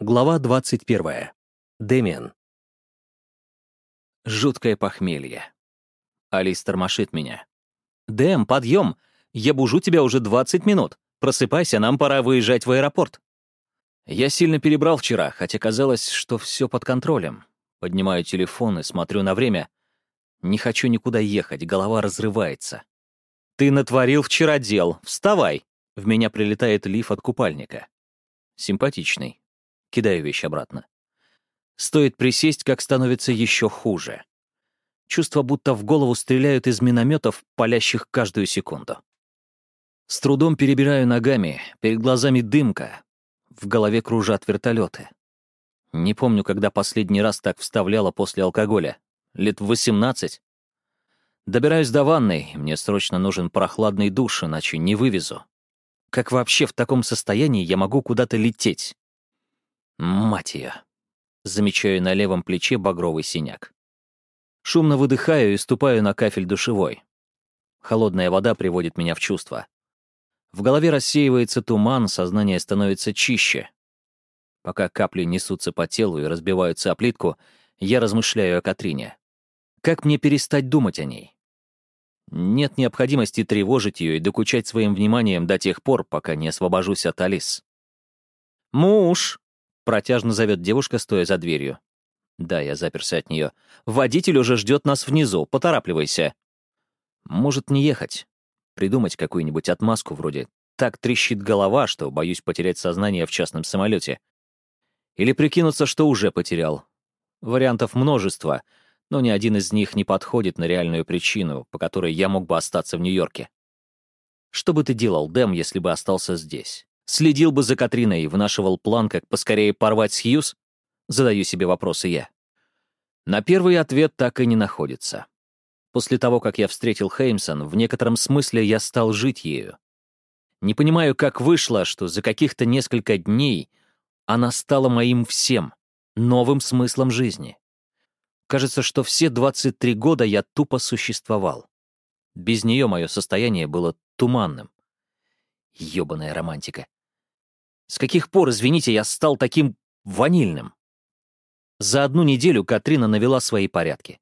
Глава 21. Дэмиан. Жуткое похмелье. Алис тормошит меня. «Дэм, подъем! Я бужу тебя уже 20 минут. Просыпайся, нам пора выезжать в аэропорт». Я сильно перебрал вчера, хотя казалось, что все под контролем. Поднимаю телефон и смотрю на время. Не хочу никуда ехать, голова разрывается. «Ты натворил вчера дел. Вставай!» В меня прилетает лиф от купальника. Симпатичный. Кидаю вещь обратно. Стоит присесть, как становится еще хуже. Чувство, будто в голову стреляют из минометов, палящих каждую секунду. С трудом перебираю ногами, перед глазами дымка, в голове кружат вертолеты. Не помню, когда последний раз так вставляла после алкоголя. Лет в 18. Добираюсь до ванной, мне срочно нужен прохладный душ, иначе не вывезу. Как вообще в таком состоянии я могу куда-то лететь? Мать ее. Замечаю на левом плече багровый синяк. Шумно выдыхаю и ступаю на кафель душевой. Холодная вода приводит меня в чувство. В голове рассеивается туман, сознание становится чище. Пока капли несутся по телу и разбиваются о плитку, я размышляю о Катрине. Как мне перестать думать о ней? Нет необходимости тревожить ее и докучать своим вниманием до тех пор, пока не освобожусь от Алис. «Муж!» Протяжно зовет девушка, стоя за дверью. Да, я заперся от нее. Водитель уже ждет нас внизу, поторапливайся. Может, не ехать. Придумать какую-нибудь отмазку вроде «так трещит голова, что боюсь потерять сознание в частном самолете». Или прикинуться, что уже потерял. Вариантов множество, но ни один из них не подходит на реальную причину, по которой я мог бы остаться в Нью-Йорке. Что бы ты делал, Дэм, если бы остался здесь? Следил бы за Катриной и вынашивал план, как поскорее порвать с Хьюз? Задаю себе вопросы я. На первый ответ так и не находится. После того, как я встретил Хеймсон, в некотором смысле я стал жить ею. Не понимаю, как вышло, что за каких-то несколько дней она стала моим всем, новым смыслом жизни. Кажется, что все 23 года я тупо существовал. Без нее мое состояние было туманным. Ёбаная романтика. С каких пор, извините, я стал таким ванильным? За одну неделю Катрина навела свои порядки.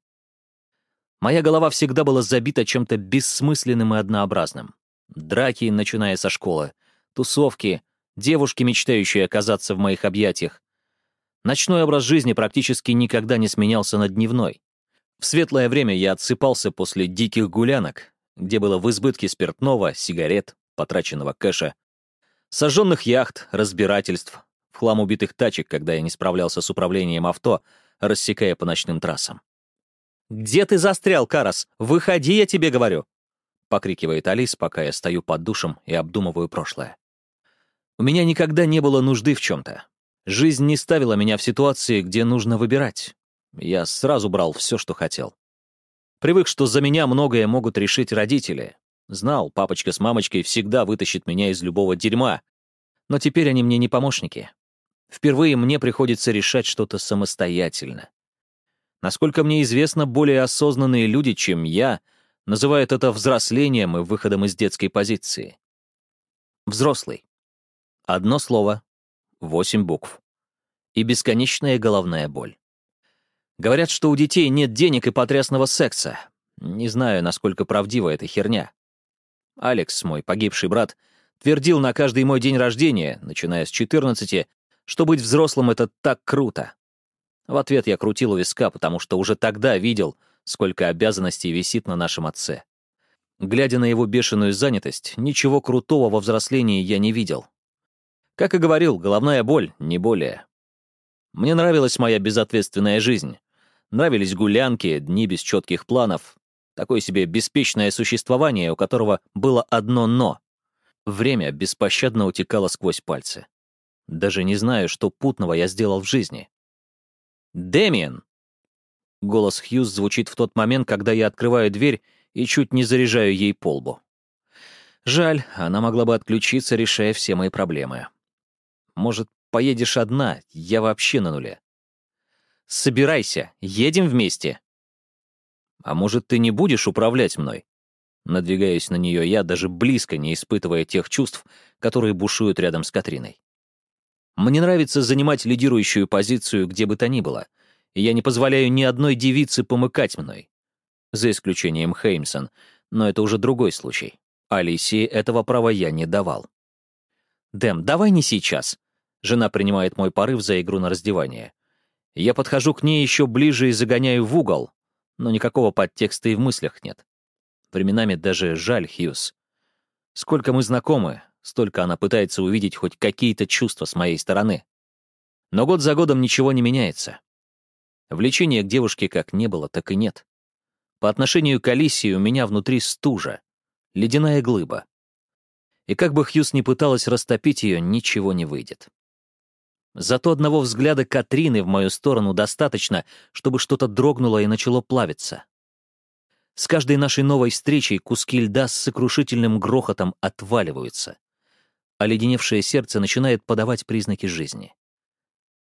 Моя голова всегда была забита чем-то бессмысленным и однообразным. Драки, начиная со школы, тусовки, девушки, мечтающие оказаться в моих объятиях. Ночной образ жизни практически никогда не сменялся на дневной. В светлое время я отсыпался после диких гулянок, где было в избытке спиртного, сигарет, потраченного кэша, Сожженных яхт, разбирательств, в хлам убитых тачек, когда я не справлялся с управлением авто, рассекая по ночным трассам. «Где ты застрял, Карас? Выходи, я тебе говорю!» — покрикивает Алис, пока я стою под душем и обдумываю прошлое. У меня никогда не было нужды в чем-то. Жизнь не ставила меня в ситуации, где нужно выбирать. Я сразу брал все, что хотел. Привык, что за меня многое могут решить родители, Знал, папочка с мамочкой всегда вытащит меня из любого дерьма. Но теперь они мне не помощники. Впервые мне приходится решать что-то самостоятельно. Насколько мне известно, более осознанные люди, чем я, называют это взрослением и выходом из детской позиции. Взрослый. Одно слово, восемь букв. И бесконечная головная боль. Говорят, что у детей нет денег и потрясного секса. Не знаю, насколько правдива эта херня. Алекс, мой погибший брат, твердил на каждый мой день рождения, начиная с 14, что быть взрослым — это так круто. В ответ я крутил у виска, потому что уже тогда видел, сколько обязанностей висит на нашем отце. Глядя на его бешеную занятость, ничего крутого во взрослении я не видел. Как и говорил, головная боль, не более. Мне нравилась моя безответственная жизнь. Нравились гулянки, дни без четких планов, Такое себе беспечное существование, у которого было одно «но». Время беспощадно утекало сквозь пальцы. Даже не знаю, что путного я сделал в жизни. «Дэмиен!» Голос Хьюз звучит в тот момент, когда я открываю дверь и чуть не заряжаю ей полбу. Жаль, она могла бы отключиться, решая все мои проблемы. Может, поедешь одна, я вообще на нуле. Собирайся, едем вместе. А может, ты не будешь управлять мной?» Надвигаясь на нее я, даже близко не испытывая тех чувств, которые бушуют рядом с Катриной. Мне нравится занимать лидирующую позицию где бы то ни было, и я не позволяю ни одной девице помыкать мной. За исключением Хеймсон, но это уже другой случай. Алисии этого права я не давал. «Дэм, давай не сейчас». Жена принимает мой порыв за игру на раздевание. Я подхожу к ней еще ближе и загоняю в угол, но никакого подтекста и в мыслях нет. Временами даже жаль Хьюз. Сколько мы знакомы, столько она пытается увидеть хоть какие-то чувства с моей стороны. Но год за годом ничего не меняется. Влечения к девушке как не было, так и нет. По отношению к Алисии у меня внутри стужа, ледяная глыба. И как бы Хьюз ни пыталась растопить ее, ничего не выйдет. Зато одного взгляда Катрины в мою сторону достаточно, чтобы что-то дрогнуло и начало плавиться. С каждой нашей новой встречей куски льда с сокрушительным грохотом отваливаются. Оледеневшее сердце начинает подавать признаки жизни.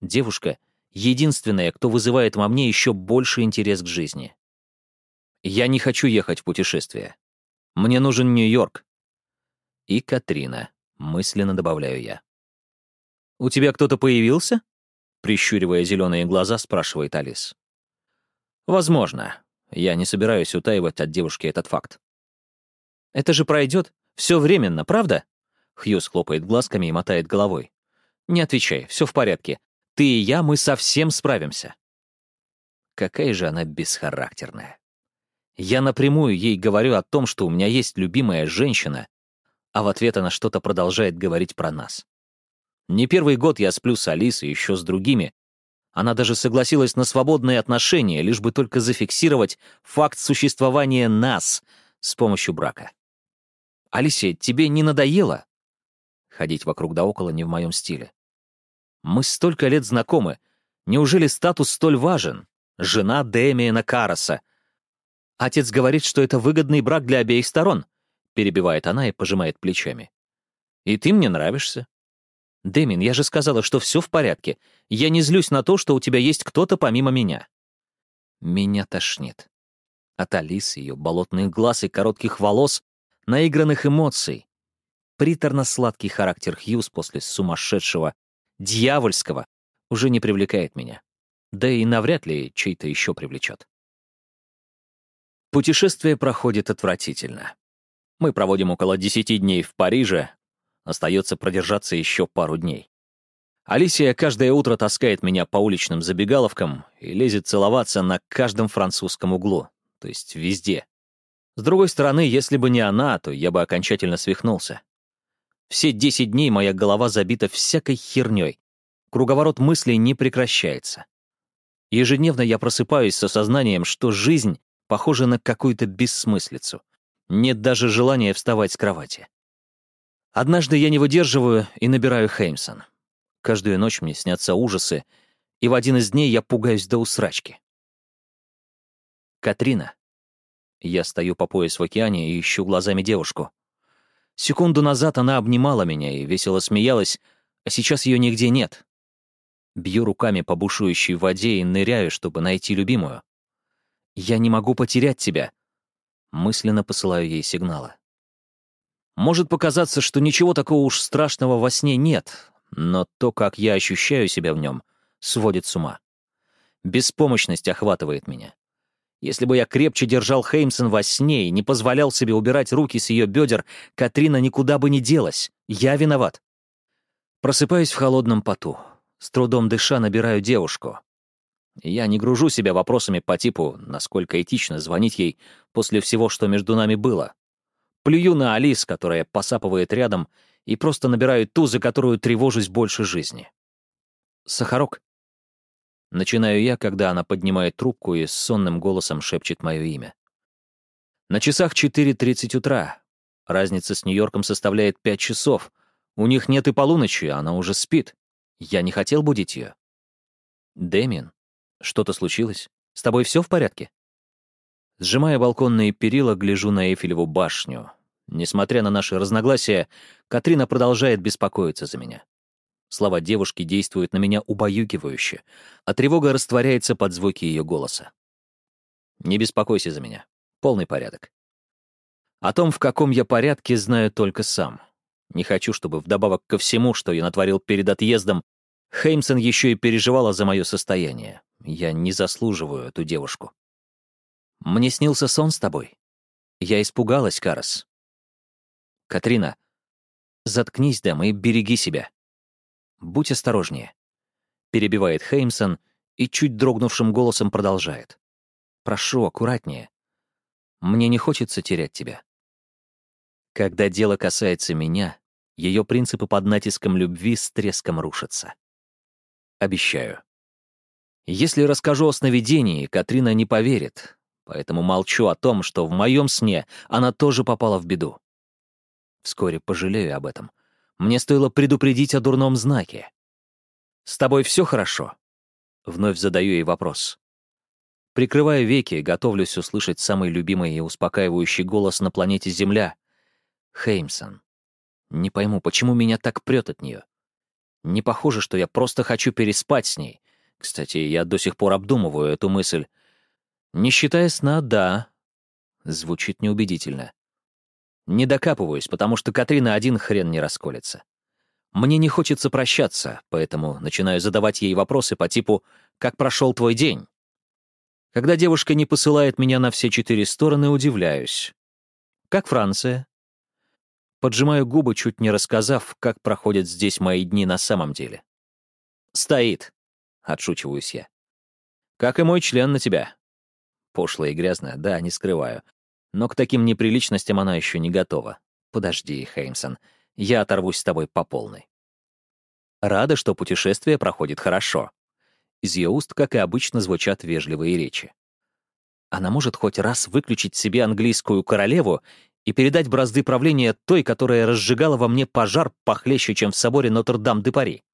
Девушка — единственная, кто вызывает во мне еще больше интерес к жизни. Я не хочу ехать в путешествие. Мне нужен Нью-Йорк. И Катрина, мысленно добавляю я. «У тебя кто-то появился?» Прищуривая зеленые глаза, спрашивает Алис. «Возможно. Я не собираюсь утаивать от девушки этот факт. «Это же пройдет. Все временно, правда?» Хьюз хлопает глазками и мотает головой. «Не отвечай, все в порядке. Ты и я, мы совсем справимся». Какая же она бесхарактерная. Я напрямую ей говорю о том, что у меня есть любимая женщина, а в ответ она что-то продолжает говорить про нас. Не первый год я сплю с Алисой, еще с другими, она даже согласилась на свободные отношения, лишь бы только зафиксировать факт существования нас с помощью брака. «Алисия, тебе не надоело?» Ходить вокруг да около не в моем стиле. «Мы столько лет знакомы. Неужели статус столь важен? Жена Дэмиена Караса. Отец говорит, что это выгодный брак для обеих сторон», перебивает она и пожимает плечами. «И ты мне нравишься. «Дэмин, я же сказала, что все в порядке. Я не злюсь на то, что у тебя есть кто-то помимо меня». Меня тошнит. От Алисы, ее болотных глаз и коротких волос, наигранных эмоций. Приторно-сладкий характер Хьюз после сумасшедшего, дьявольского, уже не привлекает меня. Да и навряд ли чей-то еще привлечет. Путешествие проходит отвратительно. Мы проводим около десяти дней в Париже, Остается продержаться еще пару дней. Алисия каждое утро таскает меня по уличным забегаловкам и лезет целоваться на каждом французском углу, то есть везде. С другой стороны, если бы не она, то я бы окончательно свихнулся. Все десять дней моя голова забита всякой херней. Круговорот мыслей не прекращается. Ежедневно я просыпаюсь с осознанием, что жизнь похожа на какую-то бессмыслицу. Нет даже желания вставать с кровати. Однажды я не выдерживаю и набираю Хеймсон. Каждую ночь мне снятся ужасы, и в один из дней я пугаюсь до усрачки. Катрина. Я стою по пояс в океане и ищу глазами девушку. Секунду назад она обнимала меня и весело смеялась, а сейчас ее нигде нет. Бью руками по бушующей воде и ныряю, чтобы найти любимую. «Я не могу потерять тебя», мысленно посылаю ей сигналы. Может показаться, что ничего такого уж страшного во сне нет, но то, как я ощущаю себя в нем, сводит с ума. Беспомощность охватывает меня. Если бы я крепче держал Хеймсон во сне и не позволял себе убирать руки с ее бедер, Катрина никуда бы не делась. Я виноват. Просыпаюсь в холодном поту. С трудом дыша набираю девушку. Я не гружу себя вопросами по типу, насколько этично звонить ей после всего, что между нами было. Плюю на Алис, которая посапывает рядом, и просто набираю ту, за которую тревожусь больше жизни. «Сахарок?» Начинаю я, когда она поднимает трубку и с сонным голосом шепчет мое имя. На часах 4.30 утра. Разница с Нью-Йорком составляет 5 часов. У них нет и полуночи, она уже спит. Я не хотел будить ее. Дэмин, что-то случилось? С тобой все в порядке? Сжимая балконные перила, гляжу на Эйфелеву башню. Несмотря на наши разногласия, Катрина продолжает беспокоиться за меня. Слова девушки действуют на меня убаюкивающе, а тревога растворяется под звуки ее голоса. «Не беспокойся за меня. Полный порядок». О том, в каком я порядке, знаю только сам. Не хочу, чтобы вдобавок ко всему, что я натворил перед отъездом, Хеймсон еще и переживала за мое состояние. Я не заслуживаю эту девушку. Мне снился сон с тобой. Я испугалась, Карас. Катрина, заткнись, Дэм, и береги себя. Будь осторожнее. Перебивает Хеймсон и чуть дрогнувшим голосом продолжает. Прошу, аккуратнее. Мне не хочется терять тебя. Когда дело касается меня, ее принципы под натиском любви с треском рушатся. Обещаю. Если расскажу о сновидении, Катрина не поверит, поэтому молчу о том, что в моем сне она тоже попала в беду. Вскоре пожалею об этом. Мне стоило предупредить о дурном знаке. «С тобой все хорошо?» Вновь задаю ей вопрос. Прикрывая веки, готовлюсь услышать самый любимый и успокаивающий голос на планете Земля. Хеймсон. Не пойму, почему меня так прет от нее. Не похоже, что я просто хочу переспать с ней. Кстати, я до сих пор обдумываю эту мысль. Не считая сна, да. Звучит неубедительно. Не докапываюсь, потому что Катрина один хрен не расколется. Мне не хочется прощаться, поэтому начинаю задавать ей вопросы по типу «Как прошел твой день?». Когда девушка не посылает меня на все четыре стороны, удивляюсь. «Как Франция?» Поджимаю губы, чуть не рассказав, как проходят здесь мои дни на самом деле. «Стоит», — отшучиваюсь я. «Как и мой член на тебя». Пошлая и грязная, да, не скрываю. Но к таким неприличностям она еще не готова. Подожди, Хеймсон, я оторвусь с тобой по полной. Рада, что путешествие проходит хорошо. Из ее уст, как и обычно, звучат вежливые речи. Она может хоть раз выключить себе английскую королеву и передать бразды правления той, которая разжигала во мне пожар похлеще, чем в соборе Нотр-Дам-де-Пари.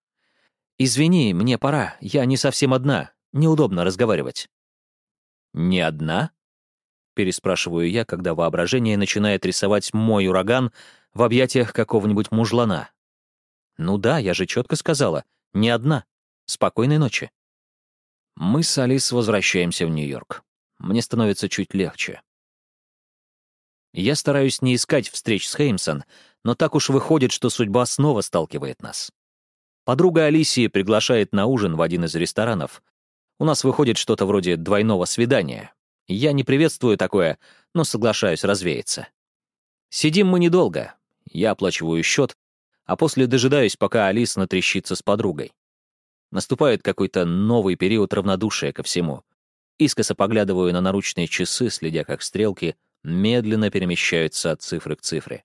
«Извини, мне пора, я не совсем одна, неудобно разговаривать». «Не одна?» Переспрашиваю я, когда воображение начинает рисовать мой ураган в объятиях какого-нибудь мужлана. Ну да, я же четко сказала, не одна. Спокойной ночи. Мы с Алис возвращаемся в Нью-Йорк. Мне становится чуть легче. Я стараюсь не искать встреч с Хеймсон, но так уж выходит, что судьба снова сталкивает нас. Подруга Алисии приглашает на ужин в один из ресторанов. У нас выходит что-то вроде двойного свидания. Я не приветствую такое, но соглашаюсь развеяться. Сидим мы недолго. Я оплачиваю счет, а после дожидаюсь, пока Алис натрещится с подругой. Наступает какой-то новый период равнодушия ко всему. Искоса поглядываю на наручные часы, следя, как стрелки медленно перемещаются от цифры к цифре.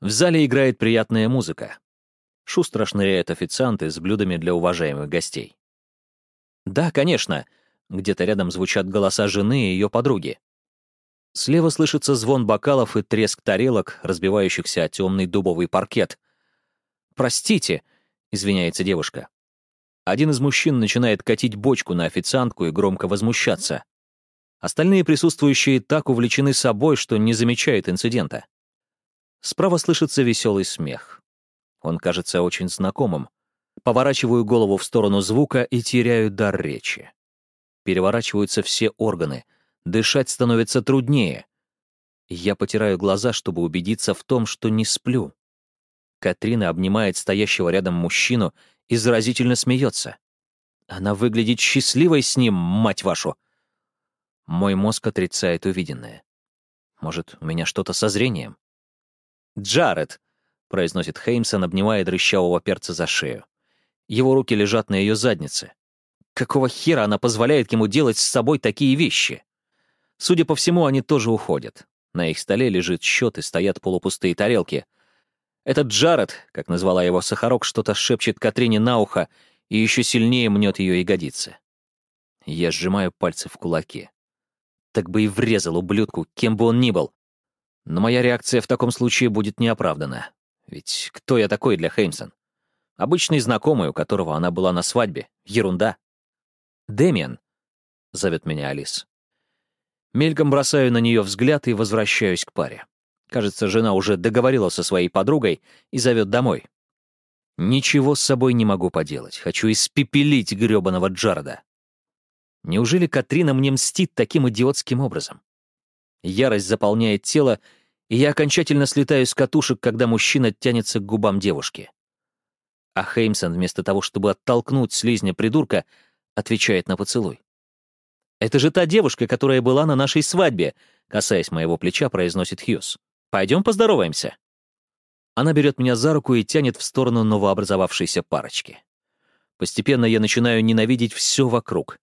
В зале играет приятная музыка. Шустро шныряют официанты с блюдами для уважаемых гостей. Да, конечно, где-то рядом звучат голоса жены и ее подруги. Слева слышится звон бокалов и треск тарелок, разбивающихся о темный дубовый паркет. «Простите», — извиняется девушка. Один из мужчин начинает катить бочку на официантку и громко возмущаться. Остальные присутствующие так увлечены собой, что не замечают инцидента. Справа слышится веселый смех. Он кажется очень знакомым. Поворачиваю голову в сторону звука и теряю дар речи переворачиваются все органы, дышать становится труднее. Я потираю глаза, чтобы убедиться в том, что не сплю. Катрина обнимает стоящего рядом мужчину и заразительно смеется. Она выглядит счастливой с ним, мать вашу. Мой мозг отрицает увиденное. Может, у меня что-то со зрением? «Джаред!» — произносит Хеймсон, обнимая дрыщавого перца за шею. Его руки лежат на ее заднице. Какого хера она позволяет ему делать с собой такие вещи? Судя по всему, они тоже уходят. На их столе лежит счет и стоят полупустые тарелки. Этот Джаред, как назвала его Сахарок, что-то шепчет Катрине на ухо и еще сильнее мнет ее ягодицы. Я сжимаю пальцы в кулаки. Так бы и врезал ублюдку, кем бы он ни был. Но моя реакция в таком случае будет неоправдана. Ведь кто я такой для Хеймсон? Обычный знакомый, у которого она была на свадьбе. Ерунда. «Дэмиан», — зовет меня Алис. Мельком бросаю на нее взгляд и возвращаюсь к паре. Кажется, жена уже договорила со своей подругой и зовет домой. Ничего с собой не могу поделать. Хочу испепелить грёбаного Джареда. Неужели Катрина мне мстит таким идиотским образом? Ярость заполняет тело, и я окончательно слетаю с катушек, когда мужчина тянется к губам девушки. А Хеймсон, вместо того, чтобы оттолкнуть слизня-придурка, отвечает на поцелуй. «Это же та девушка, которая была на нашей свадьбе», касаясь моего плеча, произносит Хьюз. «Пойдем поздороваемся». Она берет меня за руку и тянет в сторону новообразовавшейся парочки. Постепенно я начинаю ненавидеть все вокруг.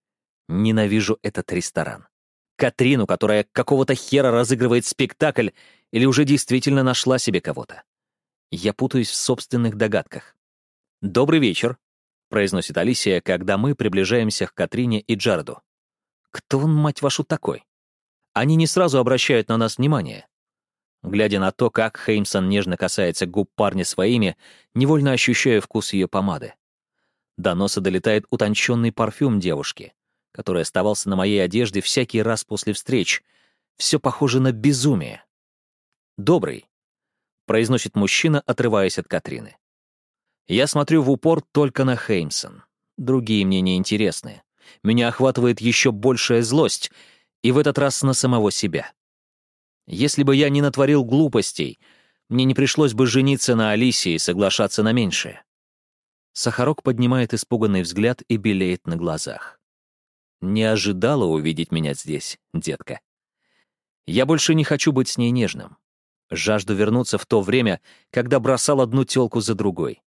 Ненавижу этот ресторан. Катрину, которая какого-то хера разыгрывает спектакль или уже действительно нашла себе кого-то. Я путаюсь в собственных догадках. «Добрый вечер», — произносит Алисия, когда мы приближаемся к Катрине и Джареду. «Кто он, мать вашу, такой?» Они не сразу обращают на нас внимание. Глядя на то, как Хеймсон нежно касается губ парня своими, невольно ощущаю вкус ее помады. До носа долетает утонченный парфюм девушки, который оставался на моей одежде всякий раз после встреч. Все похоже на безумие. «Добрый», — произносит мужчина, отрываясь от Катрины. Я смотрю в упор только на Хеймсон. Другие мне не интересны. Меня охватывает еще большая злость, и в этот раз на самого себя. Если бы я не натворил глупостей, мне не пришлось бы жениться на Алисе и соглашаться на меньшее. Сахарок поднимает испуганный взгляд и белеет на глазах. Не ожидала увидеть меня здесь, детка. Я больше не хочу быть с ней нежным. Жажду вернуться в то время, когда бросал одну тёлку за другой.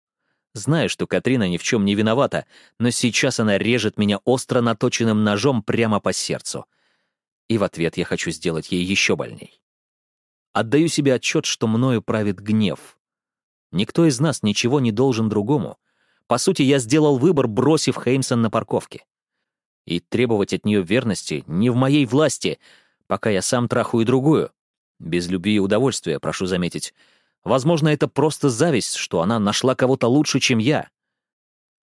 Знаю, что Катрина ни в чем не виновата, но сейчас она режет меня остро наточенным ножом прямо по сердцу. И в ответ я хочу сделать ей еще больней. Отдаю себе отчет, что мною правит гнев. Никто из нас ничего не должен другому, по сути, я сделал выбор, бросив Хеймсон на парковке. И требовать от нее верности не в моей власти, пока я сам трахаю другую. Без любви и удовольствия, прошу заметить. Возможно, это просто зависть, что она нашла кого-то лучше, чем я.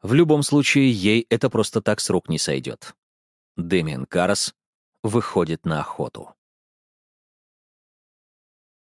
В любом случае, ей это просто так с рук не сойдет. Дэмиан Карас выходит на охоту.